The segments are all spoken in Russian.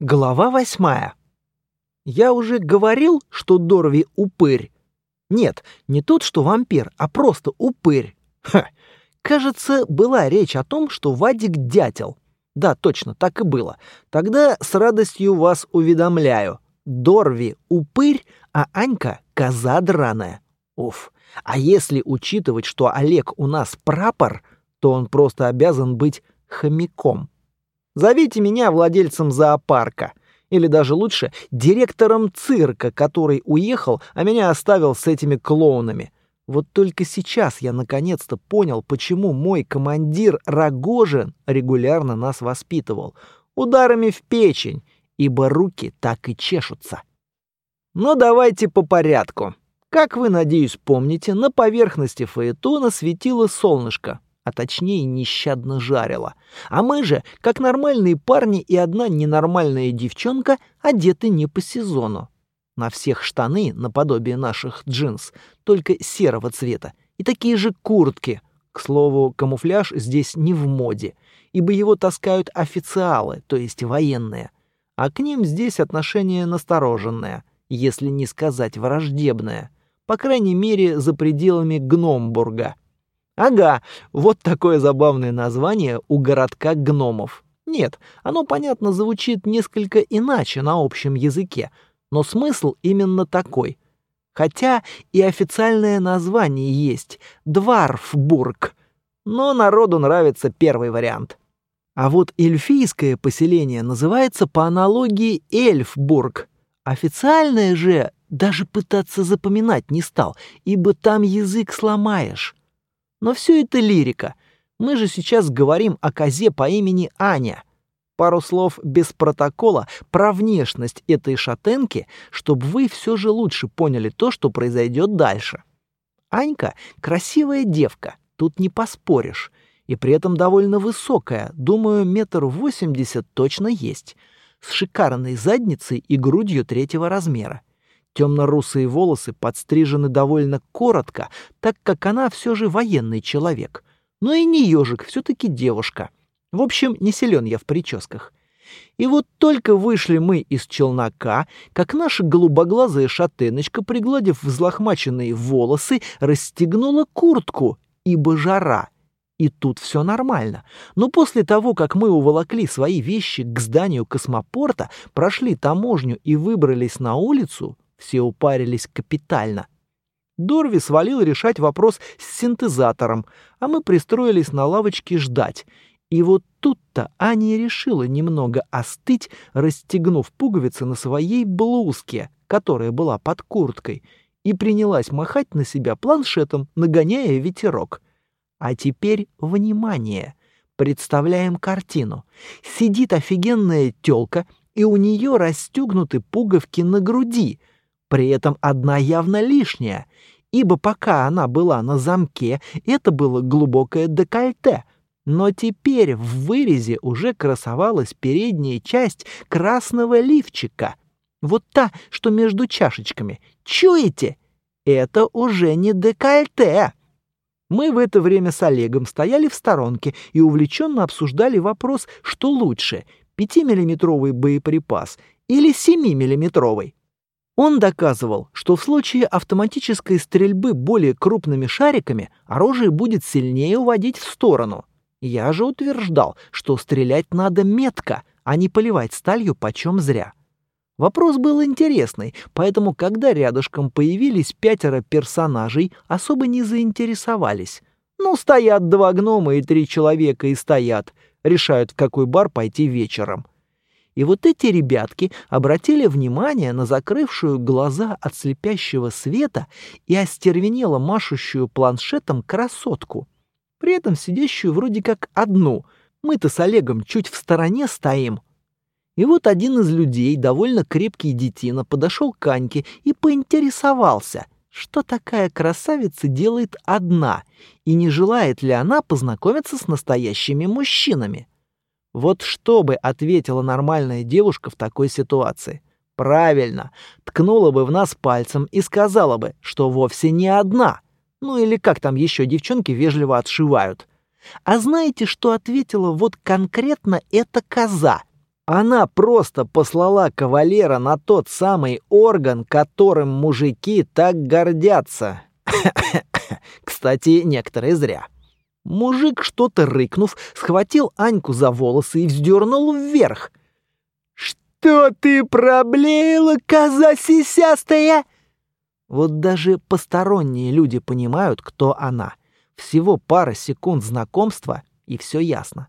Глава восьмая. Я уже говорил, что Дорви упырь. Нет, не тот, что вампир, а просто упырь. Ха. Кажется, была речь о том, что Вадик дятел. Да, точно, так и было. Тогда с радостью вас уведомляю. Дорви упырь, а Анька коза драная. Уф. А если учитывать, что Олег у нас прапор, то он просто обязан быть хомяком. Зовите меня владельцем зоопарка. Или даже лучше, директором цирка, который уехал, а меня оставил с этими клоунами. Вот только сейчас я наконец-то понял, почему мой командир Рогожин регулярно нас воспитывал. Ударами в печень, ибо руки так и чешутся. Но давайте по порядку. Как вы, надеюсь, помните, на поверхности Фаэтона светило солнышко а точнее нещадно жарила. А мы же, как нормальные парни и одна ненормальная девчонка, одеты не по сезону. На всех штаны, наподобие наших джинс, только серого цвета, и такие же куртки. К слову, камуфляж здесь не в моде, ибо его таскают официалы, то есть военные. А к ним здесь отношение настороженное, если не сказать враждебное. По крайней мере, за пределами Гномбурга — Ага, вот такое забавное название у городка гномов. Нет, оно, понятно, звучит несколько иначе на общем языке, но смысл именно такой. Хотя и официальное название есть — Дварфбург. Но народу нравится первый вариант. А вот эльфийское поселение называется по аналогии Эльфбург. Официальное же даже пытаться запоминать не стал, ибо там язык сломаешь. Но все это лирика. Мы же сейчас говорим о козе по имени Аня. Пару слов без протокола про внешность этой шатенки, чтобы вы все же лучше поняли то, что произойдет дальше. Анька — красивая девка, тут не поспоришь. И при этом довольно высокая, думаю, метр восемьдесят точно есть. С шикарной задницей и грудью третьего размера. Темно-русые волосы подстрижены довольно коротко, так как она все же военный человек. Но и не ежик, все-таки девушка. В общем, не силен я в прическах. И вот только вышли мы из челнока, как наша голубоглазая шатеночка, пригладив взлохмаченные волосы, расстегнула куртку, ибо жара. И тут все нормально. Но после того, как мы уволокли свои вещи к зданию космопорта, прошли таможню и выбрались на улицу, все упарились капитально. Дорви свалил решать вопрос с синтезатором, а мы пристроились на лавочке ждать. И вот тут-то Аня решила немного остыть, расстегнув пуговицы на своей блузке, которая была под курткой, и принялась махать на себя планшетом, нагоняя ветерок. А теперь внимание! Представляем картину. Сидит офигенная тёлка, и у нее расстегнуты пуговки на груди — при этом одна явно лишняя, ибо пока она была на замке, это было глубокое декольте. Но теперь в вырезе уже красовалась передняя часть красного лифчика. Вот та, что между чашечками. Чуете? Это уже не декольте. Мы в это время с Олегом стояли в сторонке и увлеченно обсуждали вопрос, что лучше — 5-миллиметровый боеприпас или 7-миллиметровый. Он доказывал, что в случае автоматической стрельбы более крупными шариками оружие будет сильнее уводить в сторону. Я же утверждал, что стрелять надо метко, а не поливать сталью почем зря. Вопрос был интересный, поэтому, когда рядышком появились пятеро персонажей, особо не заинтересовались. Ну, стоят два гнома и три человека и стоят, решают, в какой бар пойти вечером. И вот эти ребятки обратили внимание на закрывшую глаза от слепящего света и остервенело машущую планшетом красотку. При этом сидящую вроде как одну. Мы-то с Олегом чуть в стороне стоим. И вот один из людей, довольно крепкий детина, подошел к Аньке и поинтересовался, что такая красавица делает одна, и не желает ли она познакомиться с настоящими мужчинами. Вот что бы ответила нормальная девушка в такой ситуации? Правильно, ткнула бы в нас пальцем и сказала бы, что вовсе не одна. Ну или как там еще девчонки вежливо отшивают. А знаете, что ответила вот конкретно эта коза? Она просто послала кавалера на тот самый орган, которым мужики так гордятся. Кстати, некоторые зря. Мужик, что-то рыкнув, схватил Аньку за волосы и вздернул вверх. «Что ты проблеяла, коза сисястая?» Вот даже посторонние люди понимают, кто она. Всего пара секунд знакомства, и все ясно.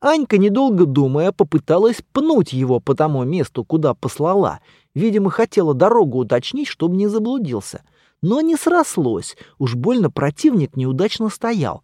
Анька, недолго думая, попыталась пнуть его по тому месту, куда послала. Видимо, хотела дорогу уточнить, чтобы не заблудился. Но не срослось, уж больно противник неудачно стоял.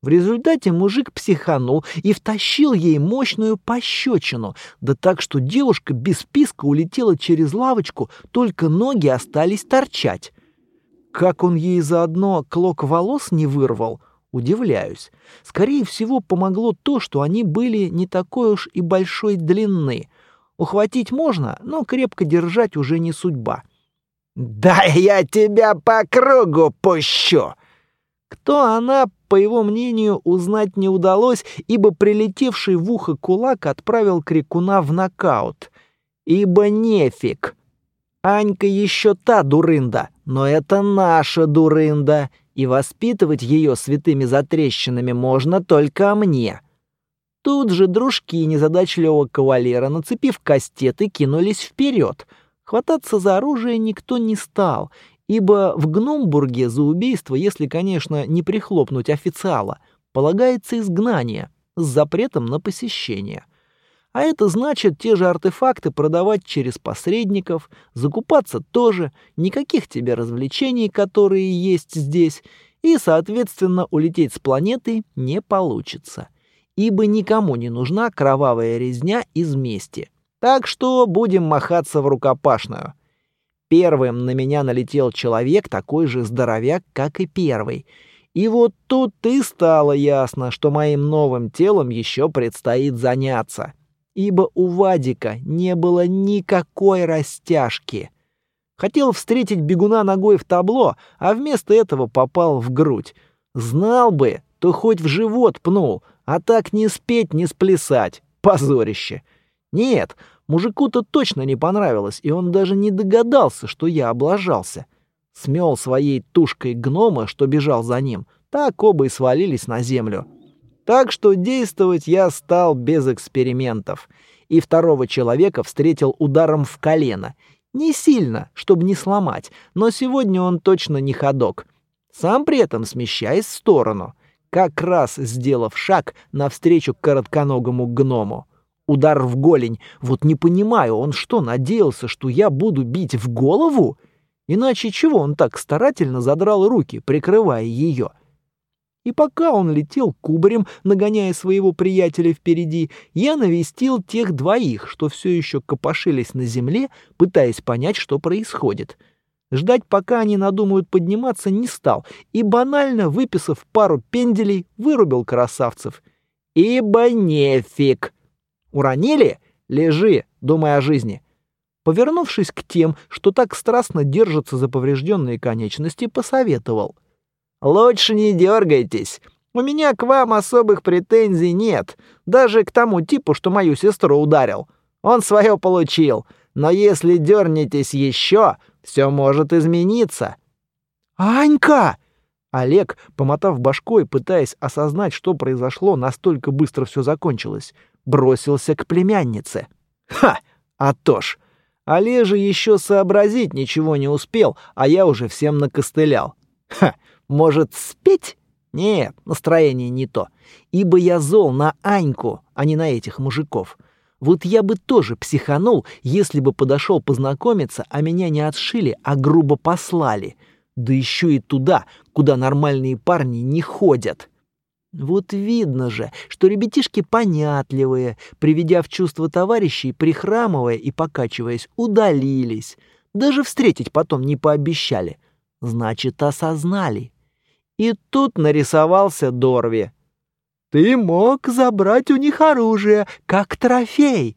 В результате мужик психанул и втащил ей мощную пощечину, да так, что девушка без писка улетела через лавочку, только ноги остались торчать. Как он ей заодно клок волос не вырвал, Удивляюсь. Скорее всего, помогло то, что они были не такой уж и большой длины. Ухватить можно, но крепко держать уже не судьба. «Да я тебя по кругу пущу!» Кто она, по его мнению, узнать не удалось, ибо прилетевший в ухо кулак отправил крикуна в нокаут. Ибо нефиг. Анька еще та дурында, но это наша дурында, и воспитывать ее святыми затрещинами можно только мне. Тут же дружки незадачливого кавалера, нацепив кастеты, кинулись вперед. Хвататься за оружие никто не стал, ибо в Гномбурге за убийство, если, конечно, не прихлопнуть официала, полагается изгнание с запретом на посещение. А это значит те же артефакты продавать через посредников, закупаться тоже, никаких тебе развлечений, которые есть здесь, и, соответственно, улететь с планеты не получится. Ибо никому не нужна кровавая резня из мести. Так что будем махаться в рукопашную. Первым на меня налетел человек, такой же здоровяк, как и первый. И вот тут и стало ясно, что моим новым телом еще предстоит заняться ибо у Вадика не было никакой растяжки. Хотел встретить бегуна ногой в табло, а вместо этого попал в грудь. Знал бы, то хоть в живот пнул, а так не спеть, не сплясать. Позорище. Нет, мужику-то точно не понравилось, и он даже не догадался, что я облажался. Смел своей тушкой гнома, что бежал за ним. Так оба и свалились на землю. Так что действовать я стал без экспериментов. И второго человека встретил ударом в колено. Не сильно, чтобы не сломать, но сегодня он точно не ходок. Сам при этом смещаясь в сторону, как раз сделав шаг навстречу коротконогому гному. Удар в голень. Вот не понимаю, он что, надеялся, что я буду бить в голову? Иначе чего он так старательно задрал руки, прикрывая ее? И пока он летел кубарем, нагоняя своего приятеля впереди, я навестил тех двоих, что все еще копошились на земле, пытаясь понять, что происходит. Ждать, пока они надумают подниматься, не стал, и банально, выписав пару пенделей, вырубил красавцев. Ибо нефиг. Уронили? Лежи, думая о жизни. Повернувшись к тем, что так страстно держатся за поврежденные конечности, посоветовал — Лучше не дергайтесь. У меня к вам особых претензий нет, даже к тому типу, что мою сестру ударил. Он свое получил, но если дернетесь еще, все может измениться. Анька! Олег, помотав башкой, пытаясь осознать, что произошло, настолько быстро все закончилось, бросился к племяннице. Ха! А то ж! Олежа еще сообразить ничего не успел, а я уже всем накостылял. Ха! Может, спеть? Нет, настроение не то. Ибо я зол на Аньку, а не на этих мужиков. Вот я бы тоже психанул, если бы подошел познакомиться, а меня не отшили, а грубо послали. Да еще и туда, куда нормальные парни не ходят. Вот видно же, что ребятишки понятливые, приведя в чувство товарищей, прихрамывая и покачиваясь, удалились. Даже встретить потом не пообещали. Значит, осознали. И тут нарисовался Дорви. «Ты мог забрать у них оружие, как трофей!»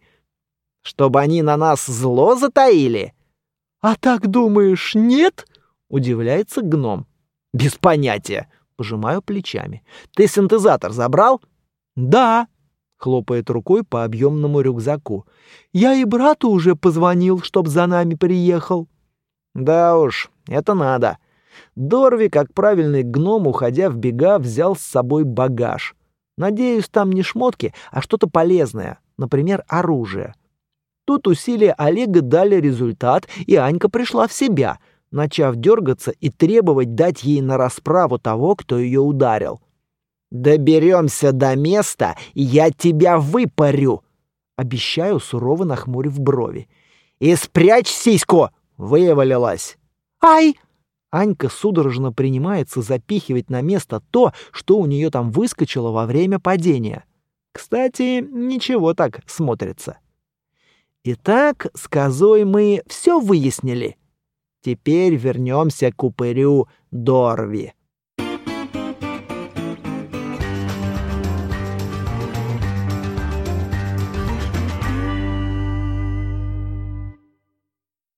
«Чтобы они на нас зло затаили?» «А так думаешь, нет?» — удивляется гном. «Без понятия!» — пожимаю плечами. «Ты синтезатор забрал?» «Да». хлопает рукой по объемному рюкзаку. «Я и брату уже позвонил, чтоб за нами приехал». «Да уж, это надо». Дорви, как правильный гном, уходя в бега, взял с собой багаж. Надеюсь, там не шмотки, а что-то полезное, например, оружие. Тут усилия Олега дали результат, и Анька пришла в себя, начав дергаться и требовать дать ей на расправу того, кто ее ударил. «Доберемся до места, и я тебя выпарю!» Обещаю, сурово нахмурив брови. «И спрячь сиську!» — вывалилась. «Ай!» Анька судорожно принимается запихивать на место то, что у нее там выскочило во время падения. Кстати, ничего так смотрится. Итак, с козой мы все выяснили. Теперь вернемся к упырю Дорви.